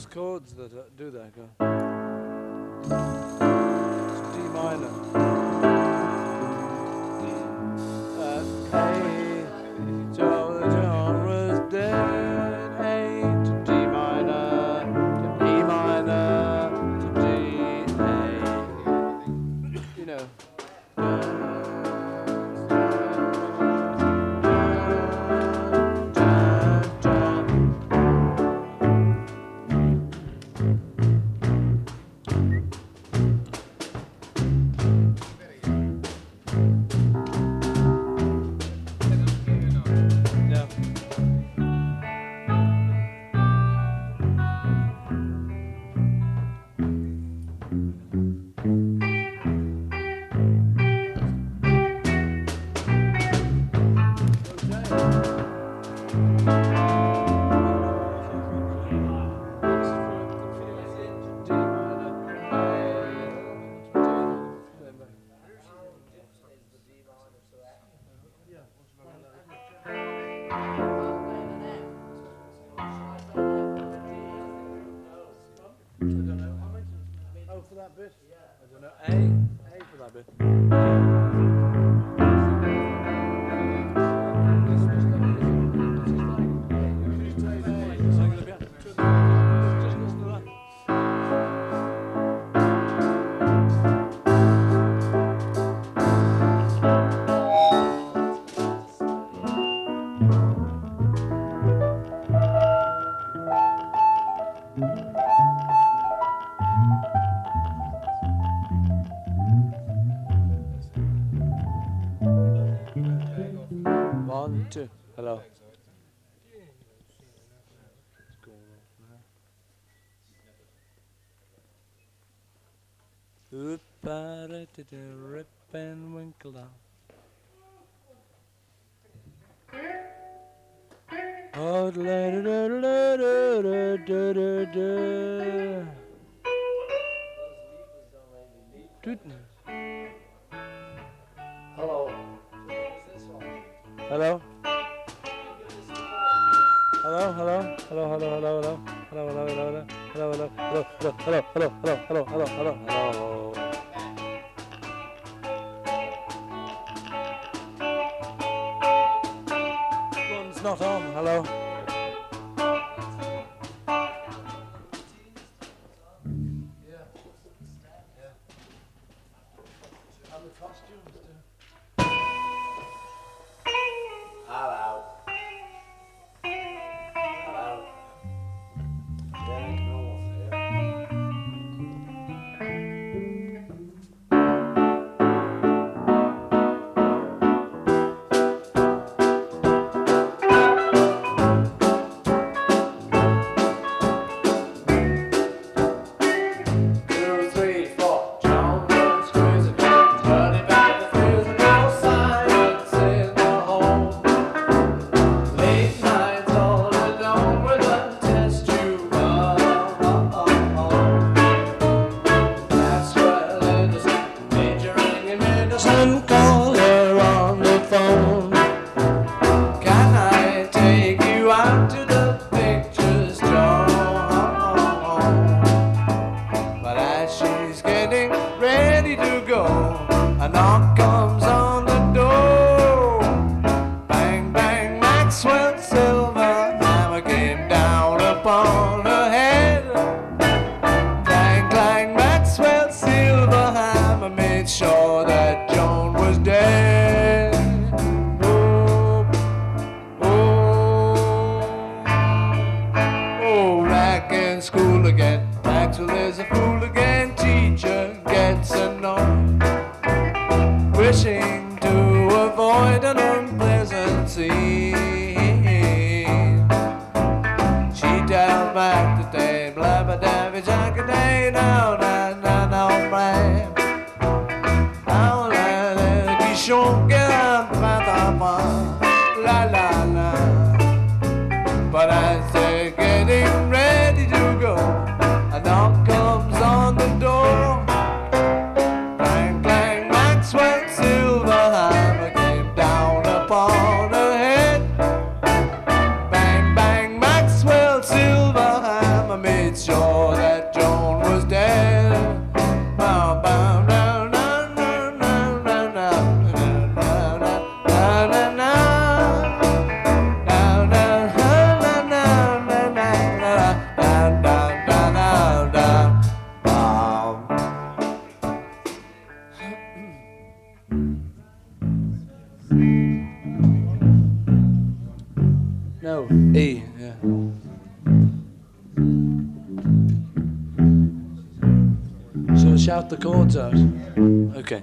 chords that uh, do that. Go. It's D minor. I don't know. Oh, for that bit? A, for that bit. Just listen Hello. Oop, rip and winkle down. Oh, da da da da da da da. Hello, hello, hello, hello, hello, hello, hello, hello, hello, hello, hello, hello, hello, hello, hello, hello, hello. One's not on. Hello. school again. Maxwell is a fool again. Teacher gets annoyed, wishing to avoid an unpleasant scene. She tells Mac that they blabber dabby jackaday now, now, now, now, man. Now, now, now, it's your shout the chords out. Okay.